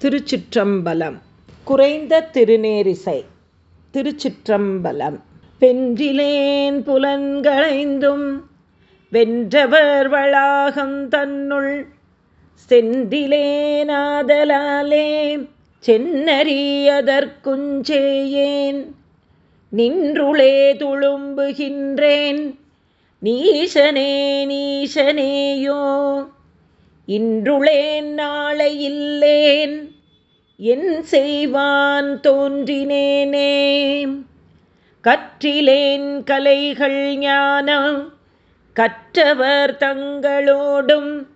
திருச்சிற்றம்பலம். குறைந்த திருநேரிசை. திருச்சிற்றம்பலம். வென்றிலேன் புலன்களைந்தும் வென்றவர் வளாகம் தன்னுள் சென்றிலேனாதலாலே சென்னறியதற்குஞ்சேயேன். நின்றுளே துளும்புகின்றேன் நீசனே நீசனேயோ இன்றுளேன் நாளை இல்லேன். என் செய்வான் தோன்றினேனே. கற்றிலேன் கலைகள் ஞானம். கற்றவர் தங்களோடும்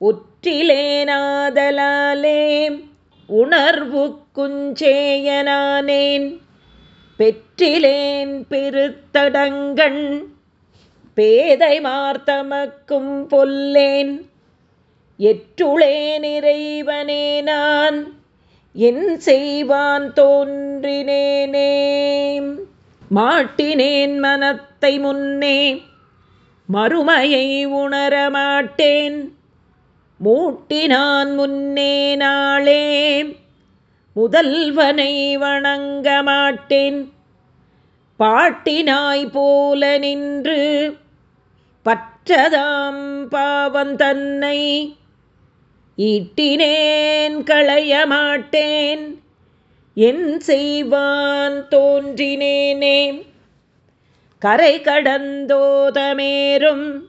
உற்றிலேனாதலாலே உணர்வு குஞ்சேயனானேன் பெற்றிலேன் பெருத்தடங்கண். பேதை மார்த்தமக்கும் பொல்லேன். எற்றுளே நிறைவனே நான் என் செய்வான் தோன்றினேனே. மாட்டினேன் மனத்தை முன்னே மறுமையை உணரமாட்டேன் மூட்டினான் முன்னே நாளே முதல்வனை வணங்க மாட்டேன். பாட்டினாய் போல நின்று பற்றதாம் பாவந்தன்னை ஈட்டினேன் களையமாட்டேன். என் செய்வான் தோன்றினேனே. கரை கடந்தோதமேரும்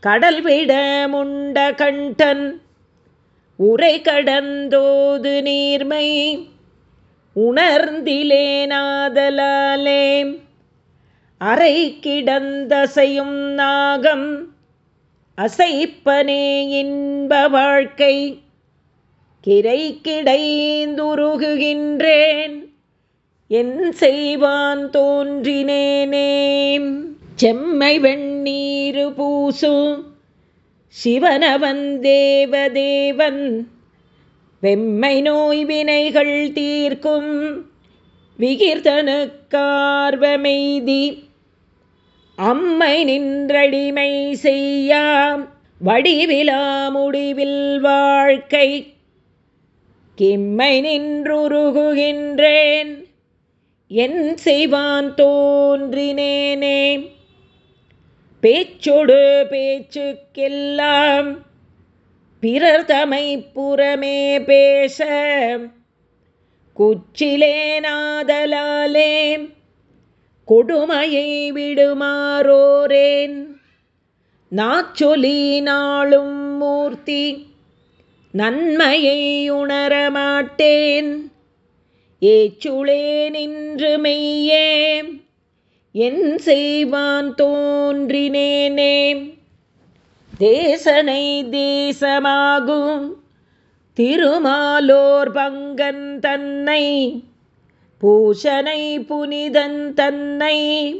கடல் விடமுண்ட கண்டன் உரை கடந்தோது நீர்மை உணர்ந்திலேனாதலாலே. அறை கிடந்தசையும் நாகம் அசைப்பனே இன்ப வாழ்க்கை கிரை கிடைந்துருகுகின்றேன். என் செய்வான் தோன்றினேனே செம்மை வெண்ணீரு பூசும் சிவனவன் தேவதேவன். வெம்மை நோய் வினைகள் தீர்க்கும் விகிர்தனுக்கார்வமெய்தி அம்மை நின்றடிமை செய்யாம். வடிவிலா முடிவில் வாழ்க்கை. கிம்மை நின்றுருகுகின்றேன். என் செய்வான் தோன்றினேனே. பேச்சொடு பேச்சுக்கெல்லாம் பிறர் தமை புறமே பேச. குச்சிலேனாதலாலே கொடுமையை விடுமாறோரேன். நாச்சொலி நாளும் மூர்த்தி நன்மையை உணரமாட்டேன். ஏச்சுளே நின்று மெய்யே என் செய்வான் தோன்றினேனே. தேசனை தேசமாகும் திருமாலோர் பங்கன் தன்னை பூஷனை புனிதன் தன்னை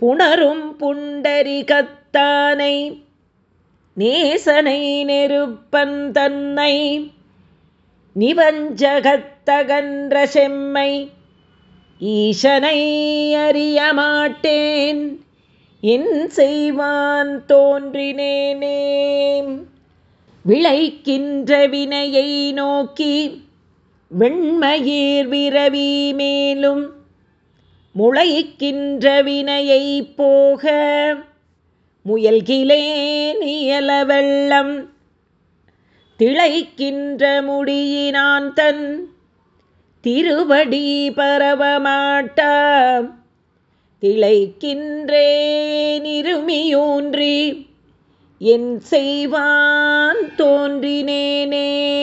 புணரும் புண்டரிகத்தானை நேசனை நெருப்பன் தன்னை நிவஞ்சகத்தகன்ற செம்மை ஈசனை அறியமாட்டேன் என் செய்வான் தோன்றினேனே. விளைக்கின்ற வினையை நோக்கி வெண்மயிர் விரவி மேலும் முளைக்கின்ற வினையை போக முயல்கிலே நியல வெள்ளம் திளைக்கின்ற முடியினான் தன் திருவடி பரவமாட்டா திளைக்கின்றேனிருமியூன்றி என் செய்வான் தோன்றினேனே.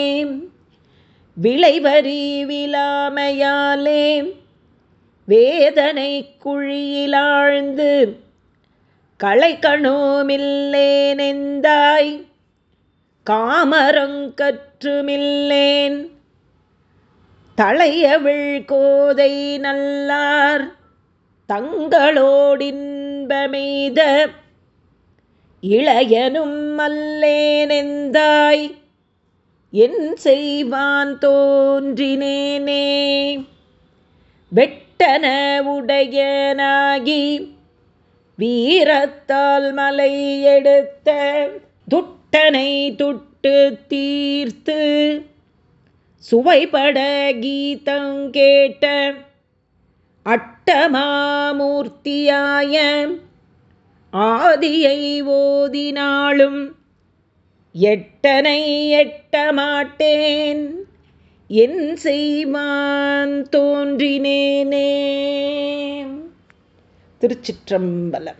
விளைவரி விழாமையாலே வேதனை குழியிலாழ்ந்து களை கணுமில்லேனெந்தாய் காமரங்கற்றுமில்லேன் தளையவிழ் கோதை நல்லார் தங்களோடின்பமெய்த இளையனும் அல்லேனெந்தாய் என் செய்வான் தோன்றினேனே. வெட்டன உடையனாகி வீரத்தால் மலை எடுத்த துட்டனை துட்டு தீர்த்து சுவைபட கீதம் கேட்ட அட்டமாமூர்த்தியாய ஆதியை ஓதினாலும் எட்டனை எட்டமாட்டேன் என் செய்வான் தோன்றினேனே. திருச்சிற்றம்பலம்.